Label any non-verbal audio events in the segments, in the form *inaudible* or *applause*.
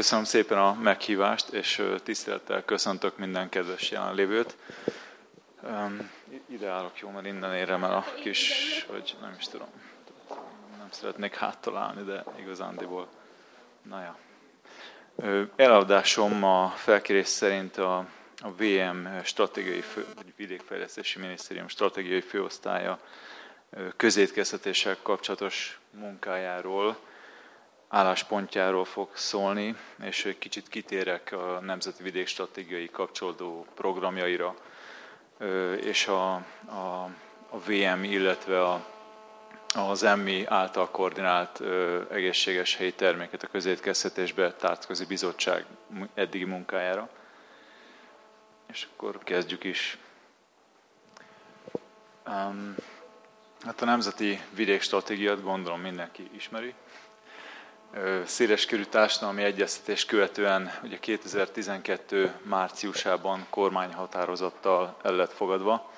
Köszönöm szépen a meghívást, és tisztelettel köszöntök minden kedves jelenlévőt. Ide állok jó, mert innen érem el a kis, hogy nem is tudom, nem szeretnék háttalálni, de igazándiból, na ja. Eladásom a felkérés szerint a, a VM stratégiai fő, vagy vidékfejlesztési minisztérium stratégiai főosztálya közétkeztetéssel kapcsolatos munkájáról, álláspontjáról fog szólni, és egy kicsit kitérek a Nemzeti Vidék Stratégiai kapcsolódó programjaira, és a, a, a VM, illetve a, az EMMI által koordinált egészséges helyi terméket a közétkeztetésbe tárckozi bizottság eddigi munkájára. És akkor kezdjük is. Um, hát a Nemzeti Vidékstratégiát gondolom mindenki ismeri széleskörű társadalmi egyeztetés követően ugye 2012 márciusában kormányhatározattal el lett fogadva,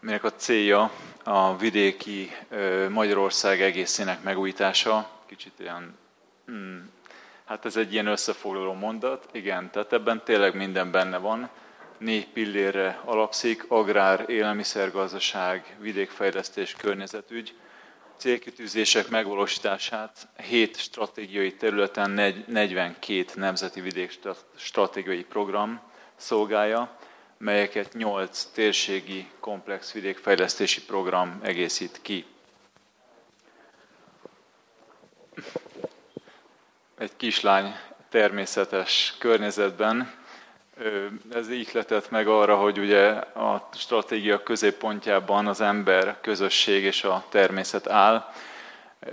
minek a célja a vidéki Magyarország egészének megújítása, kicsit ilyen, hmm, hát ez egy ilyen összefoglaló mondat, igen, tehát ebben tényleg minden benne van, négy pillérre alapszik, agrár, élelmiszergazdaság, vidékfejlesztés, környezetügy, célkitűzések megvalósítását 7 stratégiai területen 42 nemzeti vidék stratégiai program szolgálja, melyeket 8 térségi komplex vidékfejlesztési program egészít ki. Egy kislány természetes környezetben ez ihletett meg arra, hogy ugye a stratégia középpontjában az ember, közösség és a természet áll.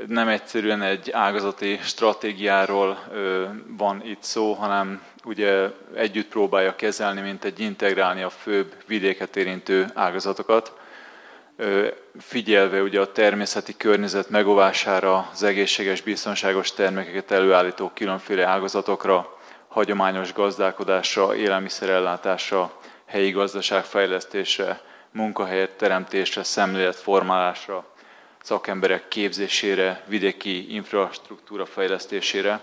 Nem egyszerűen egy ágazati stratégiáról van itt szó, hanem ugye együtt próbálja kezelni, mint egy integrálni a főbb vidéket érintő ágazatokat, figyelve ugye a természeti környezet megóvására, az egészséges, biztonságos termékeket előállító különféle ágazatokra, hagyományos gazdálkodásra, élelmiszerellátásra, helyi gazdaság fejlesztésre, munkahelyet teremtésre, szemléletformálásra, szakemberek képzésére, vidéki infrastruktúra fejlesztésére.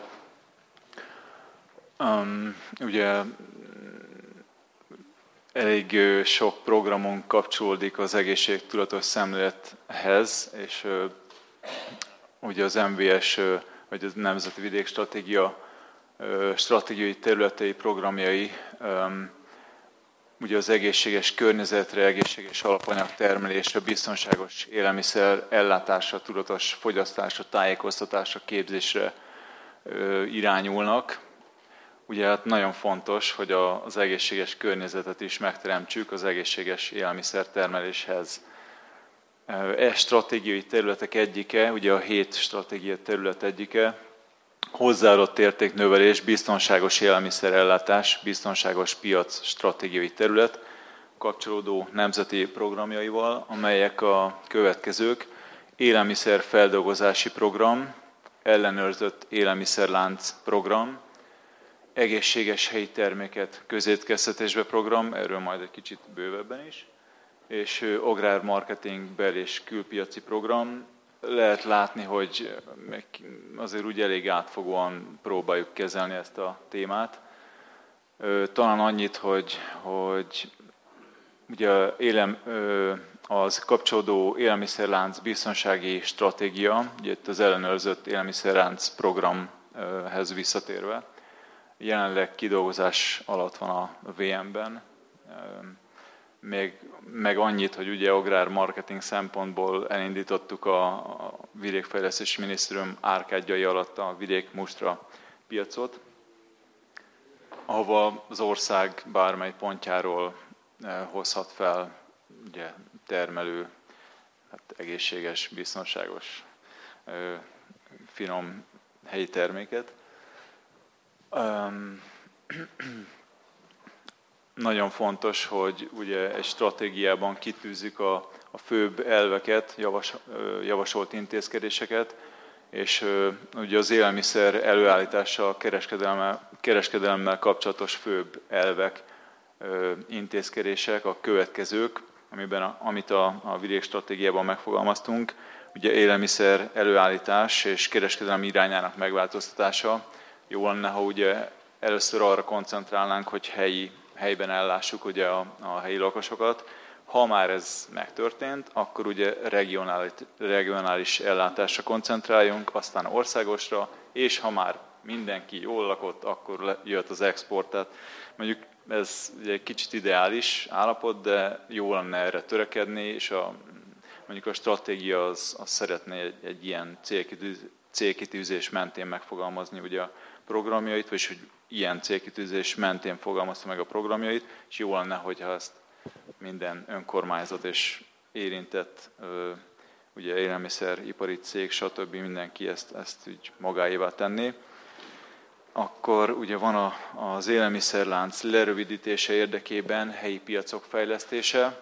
Um, ugye elég sok programunk kapcsolódik az egészségtudatos szemlélethez, és uh, ugye az MVS, uh, vagy a Nemzeti Vidékstratégia stratégiai területei, programjai ugye az egészséges környezetre, egészséges alapanyag termelésre, biztonságos élelmiszer ellátásra, tudatos fogyasztásra, tájékoztatásra, képzésre irányulnak. Ugye hát nagyon fontos, hogy az egészséges környezetet is megteremtsük az egészséges élelmiszer termeléshez. E stratégiai területek egyike, ugye a hét stratégiai terület egyike, hozzáadott értéknövelés, biztonságos élelmiszerellátás, biztonságos piac stratégiai terület kapcsolódó nemzeti programjaival, amelyek a következők. Élelmiszer feldolgozási program, ellenőrzött élelmiszerlánc program, egészséges helyi terméket közétkeztetésbe program, erről majd egy kicsit bővebben is, és agrár marketing bel- és külpiaci program, lehet látni, hogy azért úgy elég átfogóan próbáljuk kezelni ezt a témát. Talán annyit, hogy, hogy ugye élem, az kapcsolódó élelmiszerlánc biztonsági stratégia, ugye itt az ellenőrzött élelmiszerlánc programhez visszatérve, jelenleg kidolgozás alatt van a VM-ben, még, meg annyit, hogy ugye agrár marketing szempontból elindítottuk a, a vidékfejlesztési minisztérium árkádjai alatt a vidék mustra piacot, ahova az ország bármely pontjáról eh, hozhat fel ugye, termelő, hát egészséges, biztonságos, eh, finom helyi terméket. Nagyon fontos, hogy ugye egy stratégiában kitűzzük a, a főbb elveket, javas, javasolt intézkedéseket, és ugye az élelmiszer előállítása, kereskedelemmel, kereskedelemmel kapcsolatos főbb elvek, intézkedések a következők, amiben a, amit a, a vidékstratégiában megfogalmaztunk. Ugye élelmiszer előállítás és kereskedelmi irányának megváltoztatása, jó lenne, ha ugye először arra koncentrálnánk, hogy helyi, helyben ellássuk ugye a, a helyi lakosokat. Ha már ez megtörtént, akkor ugye regionális, regionális ellátásra koncentráljunk, aztán országosra, és ha már mindenki jól lakott, akkor jött az export. Tehát mondjuk ez egy kicsit ideális állapot, de jó lenne erre törekedni, és a, mondjuk a stratégia az, az szeretné egy, egy ilyen célkitűzés mentén megfogalmazni ugye a programjait, vagy hogy ilyen célkitűzés mentén fogalmazta meg a programjait, és jó lenne, hogyha ezt minden önkormányzat és érintett ugye élelmiszeripari cég, stb. mindenki ezt, ezt úgy magáévá tenné. Akkor ugye van a, az élelmiszerlánc lerövidítése érdekében helyi piacok fejlesztése.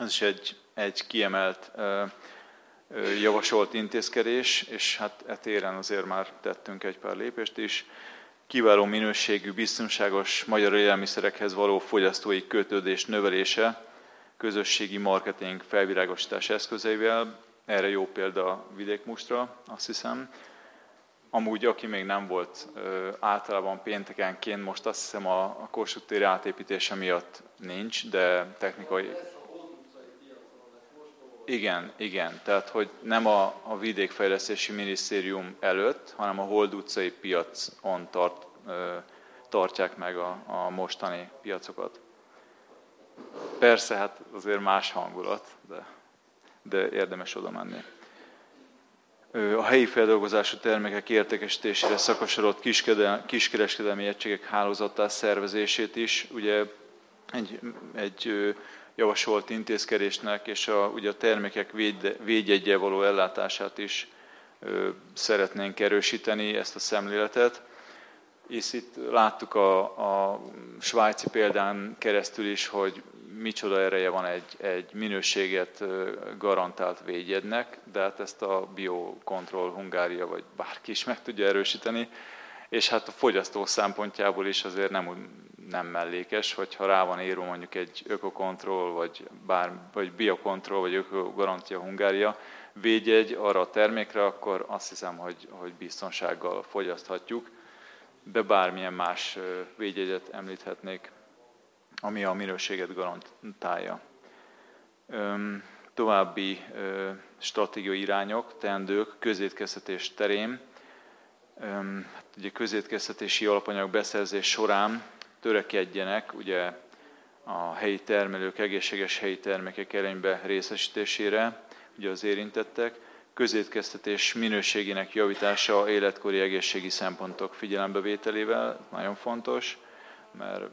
Ez is egy, egy kiemelt javasolt intézkedés, és hát e téren azért már tettünk egy pár lépést is. Kiváló minőségű, biztonságos magyar élelmiszerekhez való fogyasztói kötődés növelése, közösségi marketing felvilágosítás eszközeivel, erre jó példa Vidékmustra, azt hiszem. Amúgy, aki még nem volt általában péntekenként, most azt hiszem a, a Kossuth átépítése miatt nincs, de technikai igen, igen. Tehát, hogy nem a, a vidékfejlesztési minisztérium előtt, hanem a Hold utcai piacon tart, tartják meg a, a mostani piacokat. Persze, hát azért más hangulat, de, de érdemes oda menni. A helyi feldolgozású termékek értékesítésére szakosodott kiskereskedelmi egységek hálózattá szervezését is, ugye egy, egy javasolt intézkedésnek, és a, ugye a termékek véd, védjegye való ellátását is ö, szeretnénk erősíteni, ezt a szemléletet. És itt láttuk a, a svájci példán keresztül is, hogy micsoda ereje van egy, egy minőséget garantált védjegynek, de hát ezt a Biocontrol Hungária vagy bárki is meg tudja erősíteni, és hát a fogyasztó szempontjából is azért nem, nem mellékes, hogyha rá van írva mondjuk egy ökokontroll, vagy, bár, vagy biokontroll, vagy ökogarantia Hungária védjegy arra a termékre, akkor azt hiszem, hogy, hogy biztonsággal fogyaszthatjuk, de bármilyen más védjegyet említhetnék, ami a minőséget garantálja. További stratégiai irányok, teendők, közétkeztetés terén. Hát ugye közétkeztetési alapanyag beszerzés során törekedjenek ugye a helyi termelők egészséges helyi termékek előnybe részesítésére, ugye az érintettek, közétkeztetés minőségének javítása életkori egészségi szempontok figyelembevételével, nagyon fontos, mert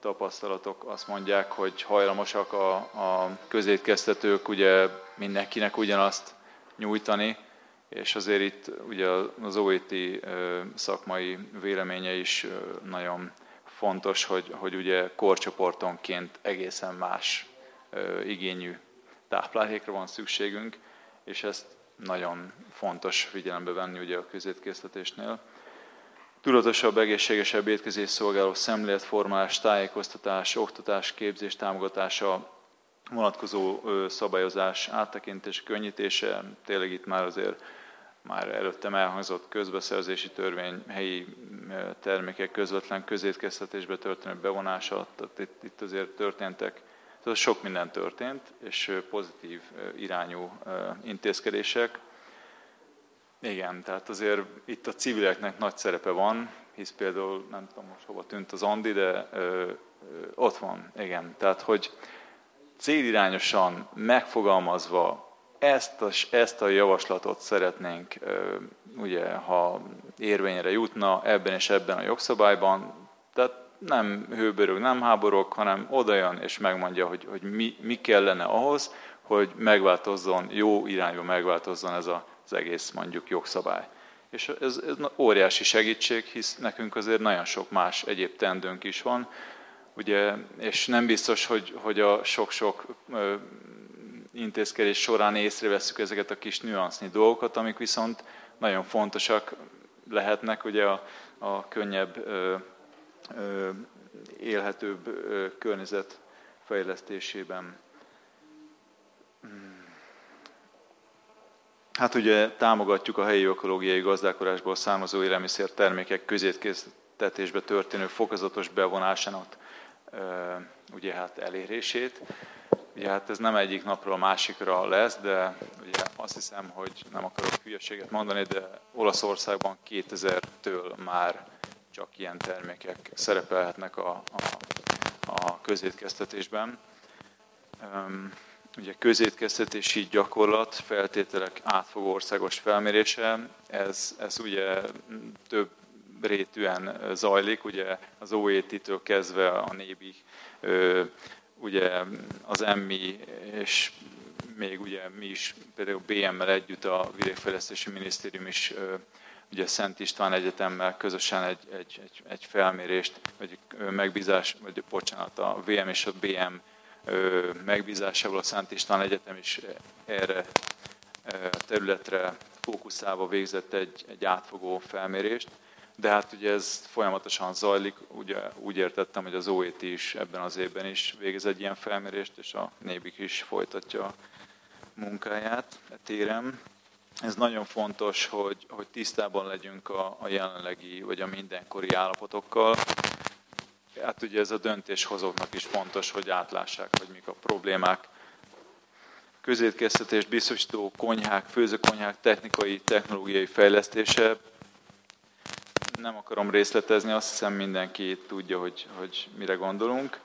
tapasztalatok azt mondják, hogy hajlamosak a, a közétkeztetők ugye mindenkinek ugyanazt nyújtani, és azért itt ugye az OET szakmai véleménye is nagyon fontos, hogy, hogy ugye korcsoportonként egészen más igényű táplálékra van szükségünk, és ezt nagyon fontos figyelembe venni ugye a közétkészítésnél. Tudatosabb, egészségesebb étkezés szolgáló szemléletformálás, tájékoztatás, oktatás, képzés támogatása, vonatkozó szabályozás, áttekintés, könnyítése, tényleg itt már azért már előttem elhangzott közbeszerzési törvény, helyi termékek közvetlen közétkeztetésbe történő bevonása, tehát itt, itt azért történtek, tehát sok minden történt, és pozitív irányú intézkedések. Igen, tehát azért itt a civileknek nagy szerepe van, hisz például, nem tudom most hova tűnt az Andi, de ö, ö, ott van, igen. Tehát, hogy célirányosan megfogalmazva ezt a, ezt a javaslatot szeretnénk, ugye, ha érvényre jutna ebben és ebben a jogszabályban, tehát nem hőbörög, nem háborog, hanem odajön és megmondja, hogy, hogy mi, mi kellene ahhoz, hogy megváltozzon, jó irányba megváltozzon ez a, az egész mondjuk jogszabály. És ez, ez óriási segítség, hisz nekünk azért nagyon sok más egyéb tendőnk is van, ugye, és nem biztos, hogy, hogy a sok-sok intézkedés során észreveszünk ezeket a kis nüansznyi dolgokat, amik viszont nagyon fontosak lehetnek ugye a, a könnyebb, ö, ö, élhetőbb ö, környezet fejlesztésében. Hát ugye támogatjuk a helyi ökológiai gazdálkodásból származó élelmiszer termékek közétkészítetésbe történő fokozatos bevonásának ugye hát elérését. Ugye hát ez nem egyik napról a másikra lesz, de ugye azt hiszem, hogy nem akarok hülyeséget mondani, de Olaszországban 2000-től már csak ilyen termékek szerepelhetnek a, a, a közétkeztetésben. Ugye közétkeztetési gyakorlat, feltételek átfogó országos felmérése, ez, ez ugye több rétűen zajlik, ugye az OET-től kezdve a nébi, ugye az EMMI, és még ugye mi is, például BM-mel együtt a Vidékfejlesztési Minisztérium is ugye Szent István Egyetemmel közösen egy, egy, egy, egy felmérést, vagy megbízás, vagy bocsánat, a VM és a BM megbízásával a Szent István Egyetem is erre a területre fókuszálva végzett egy, egy átfogó felmérést. De hát ugye ez folyamatosan zajlik, ugye úgy értettem, hogy az OET is ebben az évben is végez egy ilyen felmérést, és a Nébik is folytatja a munkáját e téren. Ez nagyon fontos, hogy, hogy tisztában legyünk a, a jelenlegi vagy a mindenkori állapotokkal. Hát ugye ez a döntéshozóknak is fontos, hogy átlássák, hogy mik a problémák. Közétkeztetés biztosító konyhák, főzőkonyhák technikai, technológiai fejlesztése nem akarom részletezni, azt hiszem mindenki tudja, hogy, hogy mire gondolunk.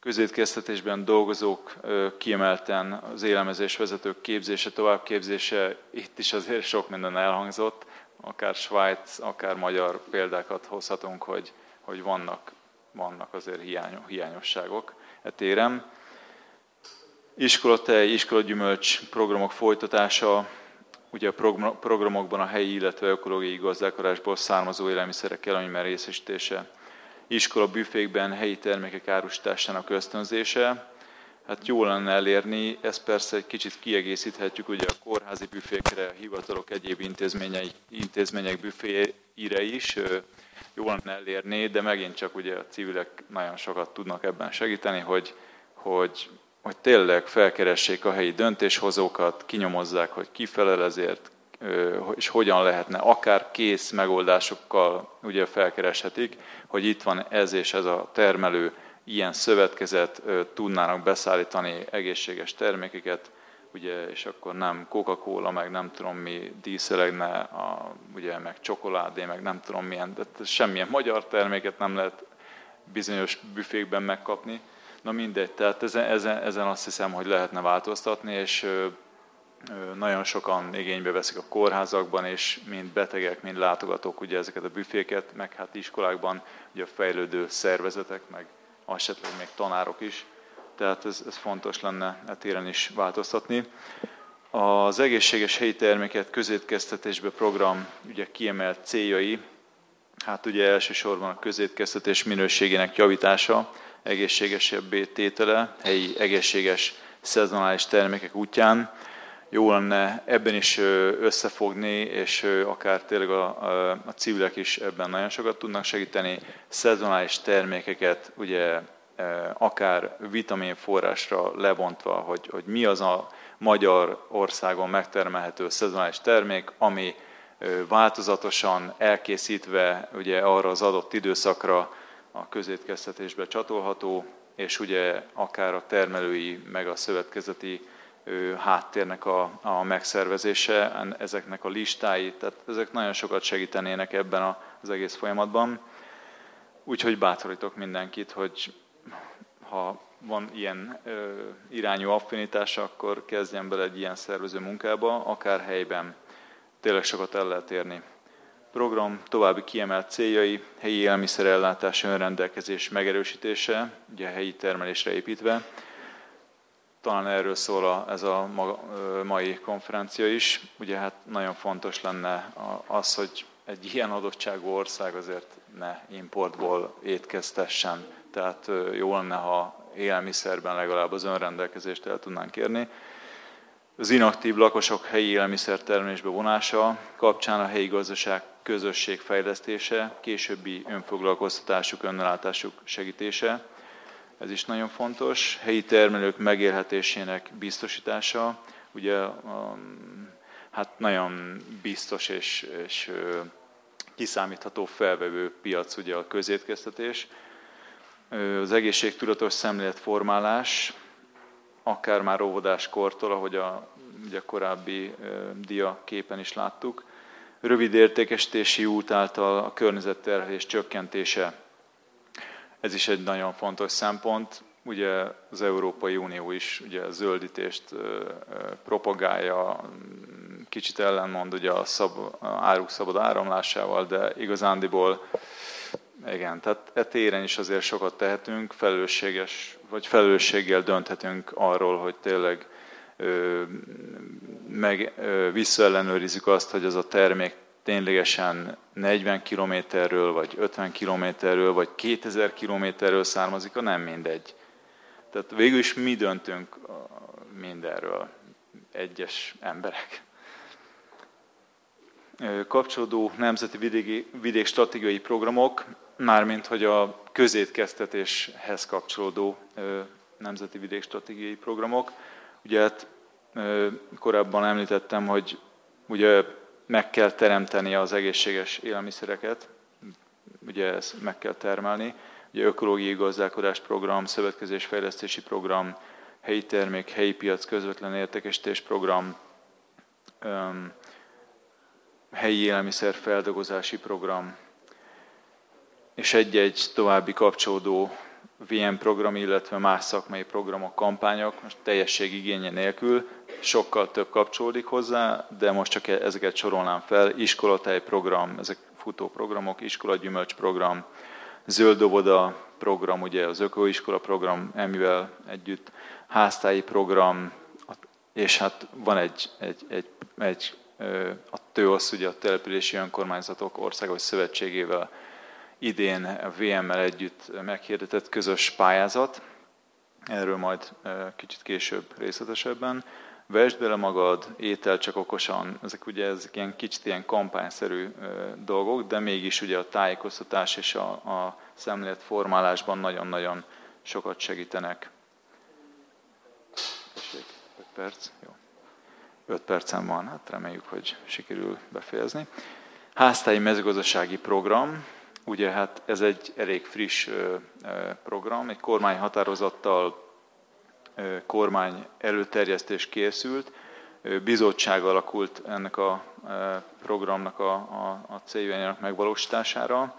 Közétkeztetésben dolgozók kiemelten az élelmezés vezetők képzése, továbbképzése, itt is azért sok minden elhangzott, akár Svájc, akár magyar példákat hozhatunk, hogy, hogy vannak, vannak azért hiányosságok e téren. Iskolatej, iskolagyümölcs programok folytatása, ugye a programokban a helyi, illetve ökológiai gazdálkodásból származó élelmiszerek előnyben részesítése, iskola büfékben helyi termékek árusításának ösztönzése, hát jó lenne elérni, ezt persze egy kicsit kiegészíthetjük ugye a kórházi büfékre, a hivatalok egyéb intézmények, intézmények büféire is, jó lenne elérni, de megint csak ugye a civilek nagyon sokat tudnak ebben segíteni, hogy, hogy hogy tényleg felkeressék a helyi döntéshozókat, kinyomozzák, hogy ki felel ezért, és hogyan lehetne, akár kész megoldásokkal ugye felkereshetik, hogy itt van ez és ez a termelő, ilyen szövetkezet, tudnának beszállítani egészséges termékeket, ugye, és akkor nem Coca-Cola, meg nem tudom mi díszelegne, a, ugye, meg csokoládé, meg nem tudom milyen, de semmilyen magyar terméket nem lehet bizonyos büfékben megkapni, Na mindegy, tehát ezen, ezen, ezen azt hiszem, hogy lehetne változtatni, és nagyon sokan igénybe veszik a kórházakban, és mind betegek, mind látogatók ugye ezeket a büféket, meg hát iskolákban ugye a fejlődő szervezetek, meg esetleg még tanárok is. Tehát ez, ez fontos lenne e téren is változtatni. Az egészséges helyi terméket közétkeztetésbe program ugye kiemelt céljai, hát ugye elsősorban a közétkeztetés minőségének javítása, egészségesebbé tétele, helyi egészséges szezonális termékek útján. Jó lenne ebben is összefogni, és akár tényleg a, a, a civilek is ebben nagyon sokat tudnak segíteni. Szezonális termékeket ugye akár vitaminforrásra lebontva, hogy, hogy mi az a magyar országon megtermelhető szezonális termék, ami változatosan elkészítve ugye arra az adott időszakra a közétkeztetésbe csatolható, és ugye akár a termelői, meg a szövetkezeti háttérnek a, a megszervezése, ezeknek a listái, tehát ezek nagyon sokat segítenének ebben az egész folyamatban. Úgyhogy bátorítok mindenkit, hogy ha van ilyen ö, irányú affinitása, akkor kezdjen bele egy ilyen szervező munkába, akár helyben. Tényleg sokat el lehet érni program további kiemelt céljai, helyi élelmiszerellátás önrendelkezés megerősítése, ugye a helyi termelésre építve. Talán erről szól a, ez a mai konferencia is. Ugye hát nagyon fontos lenne az, hogy egy ilyen adottságú ország azért ne importból étkeztessen. Tehát jó lenne, ha élelmiszerben legalább az önrendelkezést el tudnánk érni. Az inaktív lakosok helyi élelmiszertermelésbe vonása kapcsán a helyi gazdaság közösség fejlesztése, későbbi önfoglalkoztatásuk, önellátásuk segítése. Ez is nagyon fontos. Helyi termelők megélhetésének biztosítása. Ugye hát nagyon biztos és, és kiszámítható felvevő piac ugye a közétkeztetés. Az egészségtudatos szemléletformálás, akár már óvodáskortól, ahogy a, ugye a korábbi dia képen is láttuk, rövid értékesítési út által a környezetterhelés csökkentése. Ez is egy nagyon fontos szempont. Ugye az Európai Unió is ugye a zöldítést propagálja, kicsit ellenmond ugye a, szab, áruk szabad áramlásával, de igazándiból igen, tehát e téren is azért sokat tehetünk, felelősséges, vagy felelősséggel dönthetünk arról, hogy tényleg ö, meg ö, visszaellenőrizzük azt, hogy az a termék ténylegesen 40 kilométerről, vagy 50 kilométerről, vagy 2000 kilométerről származik, a nem mindegy. Tehát végül is mi döntünk mindenről, egyes emberek. Kapcsolódó nemzeti vidéki, vidék stratégiai programok, mármint hogy a közétkeztetéshez kapcsolódó nemzeti vidék stratégiai programok. Ugye hát korábban említettem, hogy ugye meg kell teremteni az egészséges élelmiszereket, ugye ezt meg kell termelni. Ugye ökológiai gazdálkodás program, szövetkezésfejlesztési program, helyi termék, helyi piac közvetlen értékesítés program, helyi élelmiszer feldolgozási program, és egy-egy további kapcsolódó VM program, illetve más szakmai programok, kampányok, most teljesség igénye nélkül, sokkal több kapcsolódik hozzá, de most csak ezeket sorolnám fel. Iskolatáj program, ezek futó programok, iskolagyümölcs program, zöld óvoda program, ugye az ökoiskola program, emivel együtt, háztáji program, és hát van egy, egy, egy, egy a TÖOSZ, ugye a Települési Önkormányzatok Országos Szövetségével idén a VM-mel együtt meghirdetett közös pályázat, erről majd kicsit később részletesebben. Vesd bele magad, étel csak okosan, ezek ugye ezek ilyen kicsit ilyen kampányszerű dolgok, de mégis ugye a tájékoztatás és a, a szemléletformálásban nagyon-nagyon sokat segítenek. Tessék, 5 perc, jó. 5 percem van, hát reméljük, hogy sikerül befejezni. Háztáji mezőgazdasági program, Ugye hát ez egy elég friss program, egy kormányhatározattal kormány előterjesztés készült, bizottság alakult ennek a programnak a, a, a céljainak megvalósítására.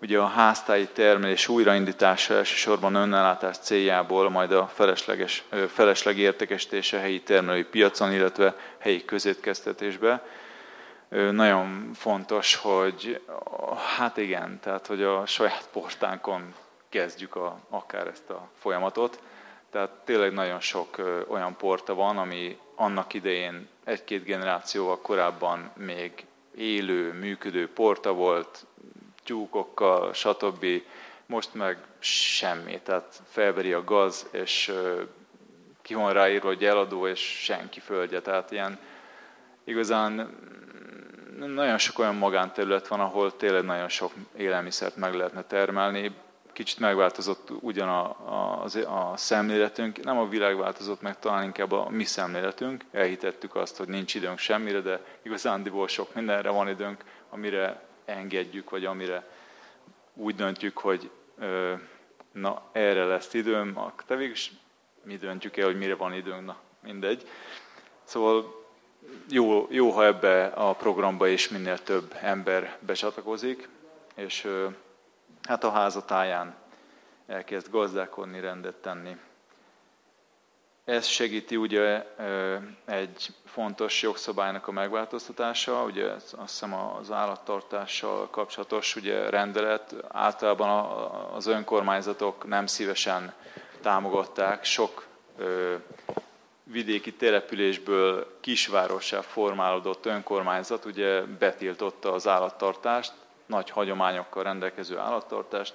Ugye a háztáji termelés újraindítása elsősorban önellátás céljából, majd a felesleges, felesleg értékesítése helyi termelői piacon, illetve helyi közétkeztetésbe nagyon fontos, hogy hát igen, tehát hogy a saját portánkon kezdjük a, akár ezt a folyamatot. Tehát tényleg nagyon sok olyan porta van, ami annak idején egy-két generációval korábban még élő, működő porta volt, tyúkokkal, stb. Most meg semmi, tehát felveri a gaz, és ki van ráírva, hogy eladó, és senki földje. Tehát ilyen igazán nagyon sok olyan magánterület van, ahol tényleg nagyon sok élelmiszert meg lehetne termelni. Kicsit megváltozott ugyan a, a, a szemléletünk, nem a világ változott meg, talán inkább a mi szemléletünk. Elhitettük azt, hogy nincs időnk semmire, de igazándiból sok mindenre van időnk, amire engedjük, vagy amire úgy döntjük, hogy ö, na, erre lesz időm, te végül mi döntjük el, hogy mire van időnk, na mindegy. Szóval jó, jó, ha ebbe a programba is minél több ember becsatlakozik, és hát a házatáján elkezd gazdálkodni, rendet tenni. Ez segíti ugye egy fontos jogszabálynak a megváltoztatása, ugye azt hiszem az állattartással kapcsolatos ugye rendelet, általában az önkormányzatok nem szívesen támogatták, sok vidéki településből kisvárossá formálódott önkormányzat ugye betiltotta az állattartást, nagy hagyományokkal rendelkező állattartást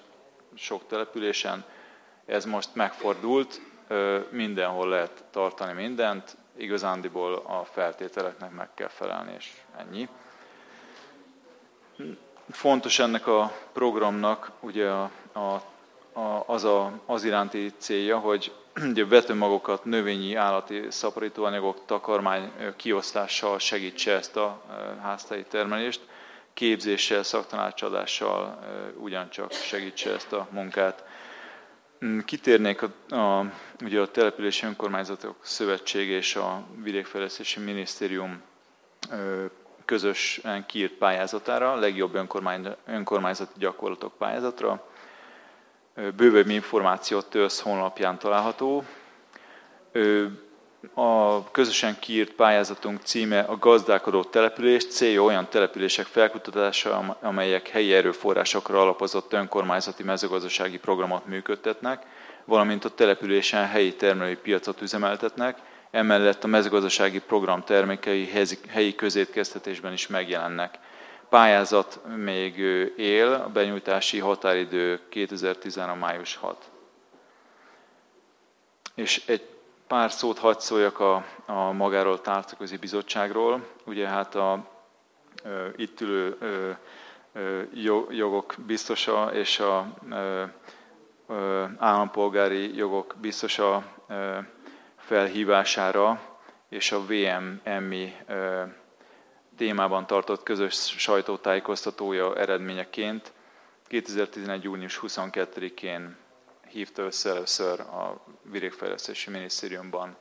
sok településen. Ez most megfordult, mindenhol lehet tartani mindent, igazándiból a feltételeknek meg kell felelni, és ennyi. Fontos ennek a programnak ugye a, a, a, az, a, az iránti célja, hogy *clears throat* ugye vetőmagokat, növényi, állati szaporítóanyagok, takarmány kiosztással segítse ezt a háztai termelést, képzéssel, szaktanácsadással ugyancsak segítse ezt a munkát. Mm, kitérnék a, a, ugye a Települési Önkormányzatok Szövetség és a Vidékfejlesztési Minisztérium közösen kiírt pályázatára, legjobb önkormány, önkormányzati gyakorlatok pályázatra. Bővebb információt TÖSZ honlapján található. A közösen kiírt pályázatunk címe a gazdálkodó település, célja olyan települések felkutatása, amelyek helyi erőforrásokra alapozott önkormányzati mezőgazdasági programot működtetnek, valamint a településen helyi termelői piacot üzemeltetnek, emellett a mezőgazdasági program termékei helyi közétkeztetésben is megjelennek. Pályázat még él, a benyújtási határidő 2013. május 6. És egy pár szót hagy szóljak a, a magáról tárcaközi bizottságról. Ugye hát a ö, itt ülő ö, ö, jogok biztosa és a ö, ö, állampolgári jogok biztosa ö, felhívására és a VMMI témában tartott közös sajtótájékoztatója eredményeként 2011. június 22-én hívta össze először a Vidékfejlesztési Minisztériumban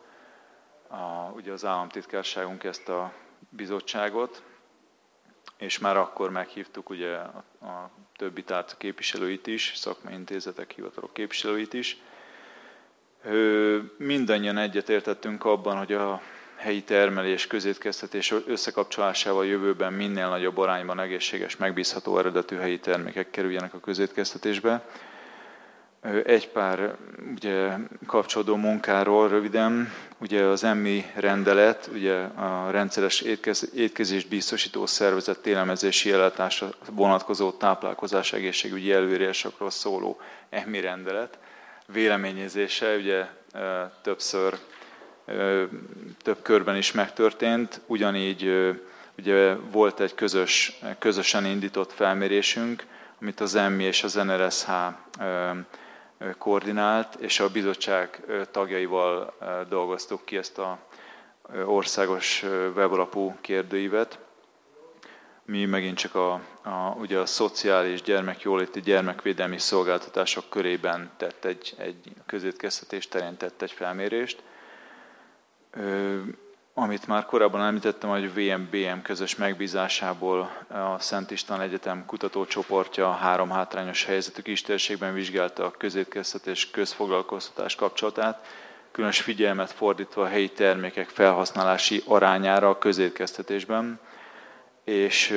a, ugye az államtitkárságunk ezt a bizottságot, és már akkor meghívtuk ugye a, a többi tárca képviselőit is, szakmai intézetek, hivatalok képviselőit is, Mindannyian egyetértettünk abban, hogy a helyi termelés, közétkeztetés összekapcsolásával jövőben minél nagyobb arányban egészséges, megbízható eredetű helyi termékek kerüljenek a közétkeztetésbe. Egy pár ugye, kapcsolódó munkáról röviden. Ugye az EMMI rendelet, ugye a rendszeres étkez, étkezést biztosító szervezet télemezési ellátásra vonatkozó táplálkozás egészségügyi előírásokról szóló EMMI rendelet, véleményezése ugye többször, több körben is megtörtént, ugyanígy ugye volt egy közös, közösen indított felmérésünk, amit az EMMI és az NRSH koordinált, és a bizottság tagjaival dolgoztuk ki ezt a országos webalapú kérdőívet mi megint csak a, a, ugye a szociális gyermekjóléti gyermekvédelmi szolgáltatások körében tett egy, egy közétkeztetés terén tett egy felmérést. Amit már korábban említettem, hogy VMBM közös megbízásából a Szent István Egyetem kutatócsoportja három hátrányos helyzetű kistérségben vizsgálta a közétkeztetés közfoglalkoztatás kapcsolatát, különös figyelmet fordítva a helyi termékek felhasználási arányára a közétkeztetésben és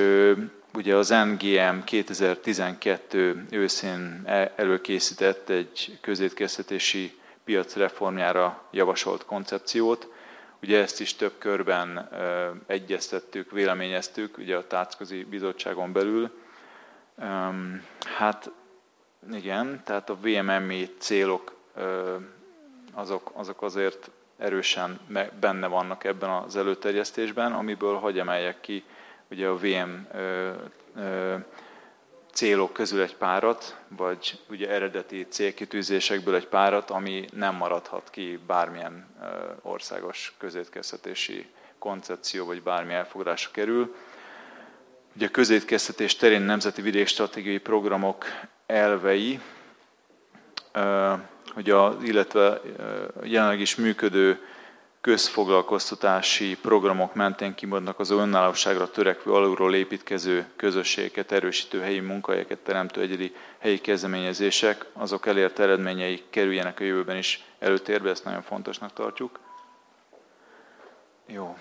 ugye az NGM 2012 őszén e, előkészített egy közétkeztetési piac reformjára javasolt koncepciót. Ugye ezt is több körben egyeztettük, véleményeztük, ugye a Táckozi Bizottságon belül. Hát igen, tehát a VMMI célok azok, azok azért erősen benne vannak ebben az előterjesztésben, amiből hagy emeljek ki ugye a VM célok közül egy párat, vagy ugye eredeti célkitűzésekből egy párat, ami nem maradhat ki bármilyen országos közétkeztetési koncepció, vagy bármi elfogadásra kerül. Ugye a közétkeztetés terén nemzeti vidékstratégiai programok elvei, hogy a, illetve jelenleg is működő közfoglalkoztatási programok mentén kimondnak az önállóságra törekvő alulról építkező közösségeket, erősítő helyi munkahelyeket teremtő egyedi helyi kezdeményezések, azok elért eredményei kerüljenek a jövőben is előtérbe, ezt nagyon fontosnak tartjuk. Jó.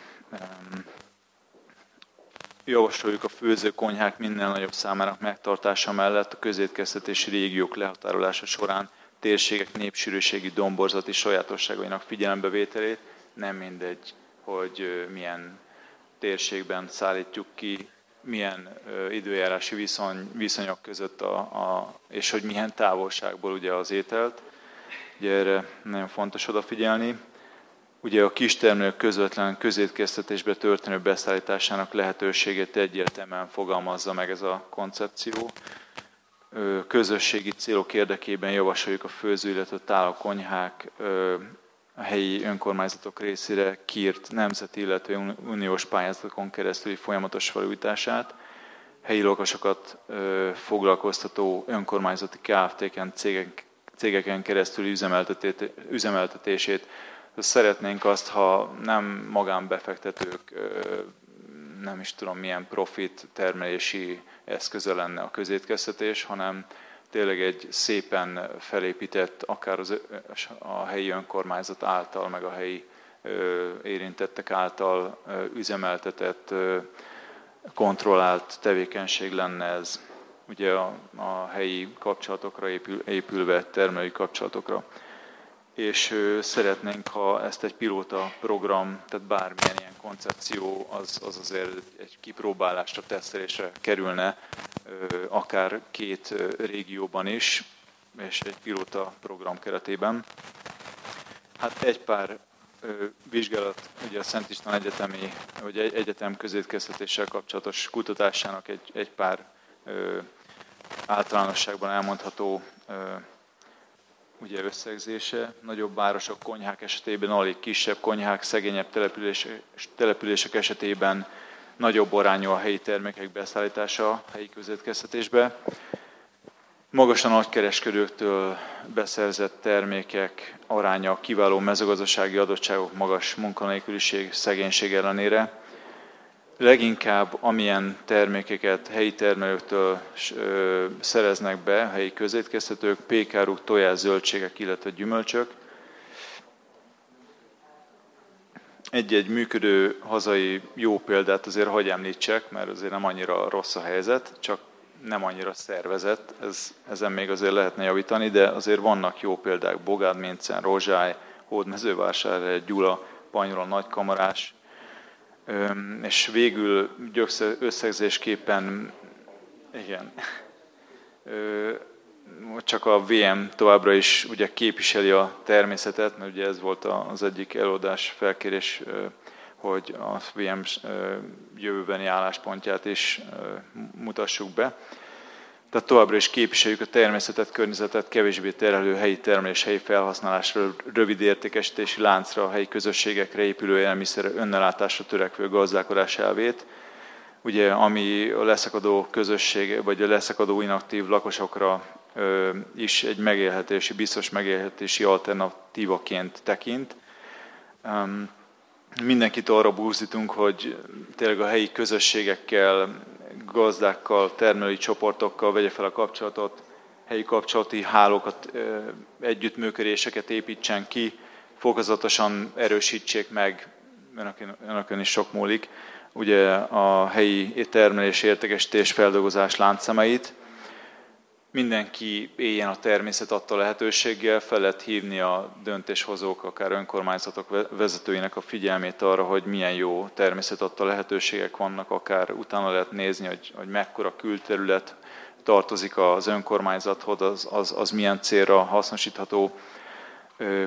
Javasoljuk a főzőkonyhák minden nagyobb számának megtartása mellett a közétkeztetési régiók lehatárolása során térségek népsűrűségi domborzati sajátosságainak figyelembevételét, nem mindegy, hogy milyen térségben szállítjuk ki, milyen időjárási viszony, viszonyok között, a, a, és hogy milyen távolságból ugye az ételt. Ugye erre nagyon fontos odafigyelni. Ugye a kistermelők közvetlen közétkeztetésbe történő beszállításának lehetőségét egyértelműen fogalmazza meg ez a koncepció. közösségi célok érdekében javasoljuk a főző, illetve a konyhák a helyi önkormányzatok részére kírt nemzeti, illetve uniós pályázatokon keresztüli folyamatos felújítását, helyi lakosokat foglalkoztató önkormányzati Kft-ken, cégek, cégeken keresztül üzemeltetését. Szeretnénk azt, ha nem magánbefektetők, nem is tudom milyen profit termelési eszköze lenne a közétkeztetés, hanem tényleg egy szépen felépített, akár az, a helyi önkormányzat által, meg a helyi érintettek által üzemeltetett, kontrollált tevékenység lenne ez. Ugye a, a helyi kapcsolatokra épül, épülve, termelői kapcsolatokra. És szeretnénk, ha ezt egy pilóta program, tehát bármilyen ilyen koncepció, az, az azért egy kipróbálásra, tesztelésre kerülne, akár két régióban is, és egy pilóta program keretében. Hát egy pár vizsgálat, ugye a Szent István Egyetemi, vagy egy egyetem közétkeztetéssel kapcsolatos kutatásának egy, egy pár általánosságban elmondható ugye összegzése. Nagyobb városok, konyhák esetében, alig kisebb konyhák, szegényebb települések, települések esetében nagyobb arányú a helyi termékek beszállítása a helyi közétkeztetésbe. Magasan nagykereskedőktől beszerzett termékek aránya kiváló mezőgazdasági adottságok, magas munkanélküliség, szegénység ellenére. Leginkább amilyen termékeket helyi termelőktől szereznek be, helyi közétkeztetők, pékáruk, tojás, zöldségek, illetve gyümölcsök. Egy-egy működő hazai jó példát azért hagy említsek, mert azért nem annyira rossz a helyzet, csak nem annyira szervezett, ez, ezen még azért lehetne javítani, de azért vannak jó példák, Bogád, Mincen, Rozsály, Hódmezővásárhely, Gyula, Panyolon, Nagykamarás, és végül összegzésképpen, igen, csak a VM továbbra is ugye képviseli a természetet, mert ugye ez volt az egyik előadás felkérés hogy a VM jövőbeni álláspontját is mutassuk be. Tehát továbbra is képviseljük a természetet, környezetet, kevésbé terhelő helyi termelés, helyi felhasználásra, rövid értékesítési láncra, helyi közösségekre épülő élelmiszer önnelátásra törekvő gazdálkodás elvét, ugye, ami a leszakadó közösség, vagy a leszakadó inaktív lakosokra is egy megélhetési, biztos megélhetési alternatívaként tekint. Mindenkit arra búzítunk, hogy tényleg a helyi közösségekkel, gazdákkal, termelői csoportokkal vegye fel a kapcsolatot, helyi kapcsolati hálókat, együttműködéseket építsen ki, fokozatosan erősítsék meg, önökön, önökön is sok múlik, ugye a helyi termelés, értékesítés, feldolgozás láncszemeit, mindenki éljen a természet adta lehetőséggel, fel lehet hívni a döntéshozók, akár önkormányzatok vezetőinek a figyelmét arra, hogy milyen jó természet adta lehetőségek vannak, akár utána lehet nézni, hogy, hogy mekkora külterület tartozik az önkormányzathoz, az, az, az milyen célra hasznosítható,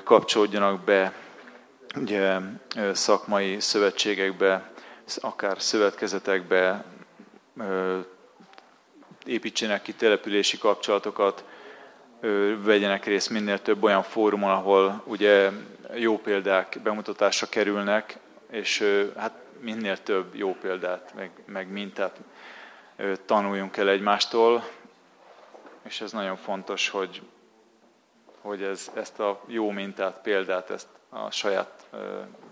kapcsolódjanak be ugye, szakmai szövetségekbe, akár szövetkezetekbe, építsenek ki települési kapcsolatokat, vegyenek részt minél több olyan fórumon, ahol ugye jó példák bemutatásra kerülnek, és hát minél több jó példát, meg, meg mintát tanuljunk el egymástól, és ez nagyon fontos, hogy, hogy ez, ezt a jó mintát, példát, ezt a saját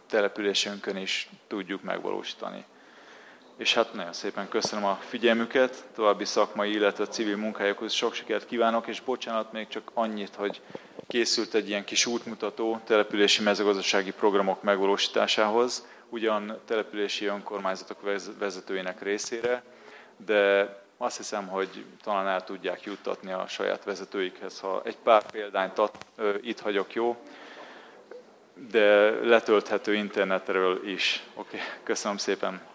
településünkön is tudjuk megvalósítani. És hát nagyon szépen köszönöm a figyelmüket, további szakmai, illetve civil munkájukhoz sok sikert kívánok, és bocsánat még csak annyit, hogy készült egy ilyen kis útmutató települési mezőgazdasági programok megvalósításához, ugyan települési önkormányzatok vezetőinek részére, de azt hiszem, hogy talán el tudják juttatni a saját vezetőikhez. Ha egy pár példányt ad, itt hagyok, jó, de letölthető internetről is. Oké, okay. köszönöm szépen.